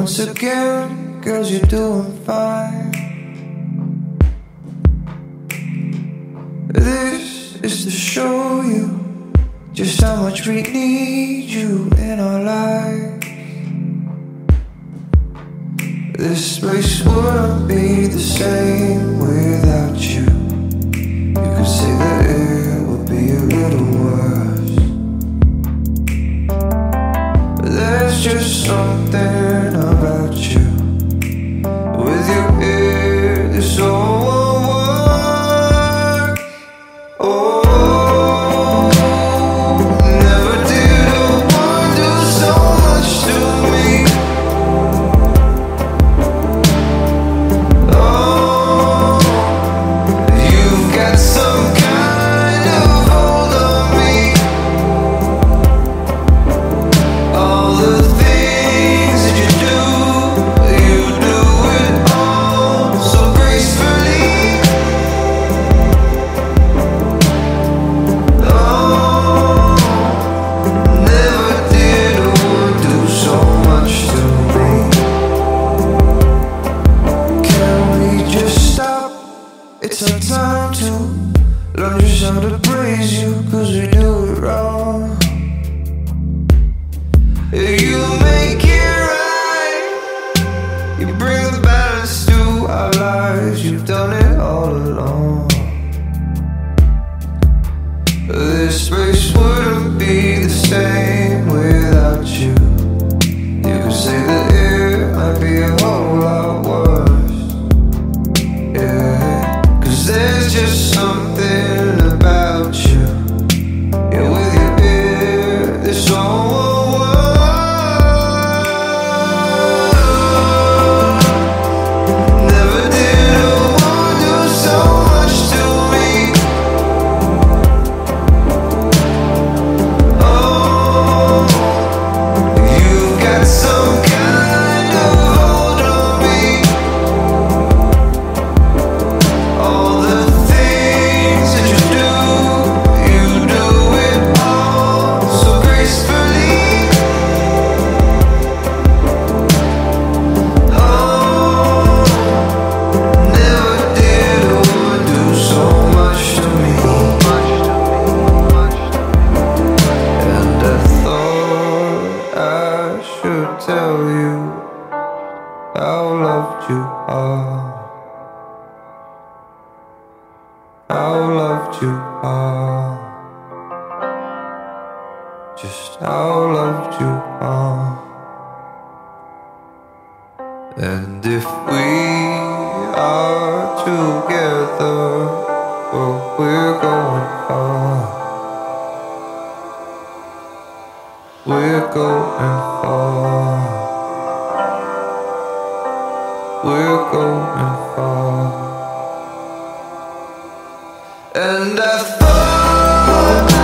Once again, girls, you're doing fine. This is to show you just how much we need you in our lives. This place wouldn't be the same without you. You could say that it would be a little worse. But there's just something. I'm just here to praise you, cause we do it wrong. loved you are. Just how loved you are. And if we are together, well, we're going far. We're going far. We're going far. And I thought.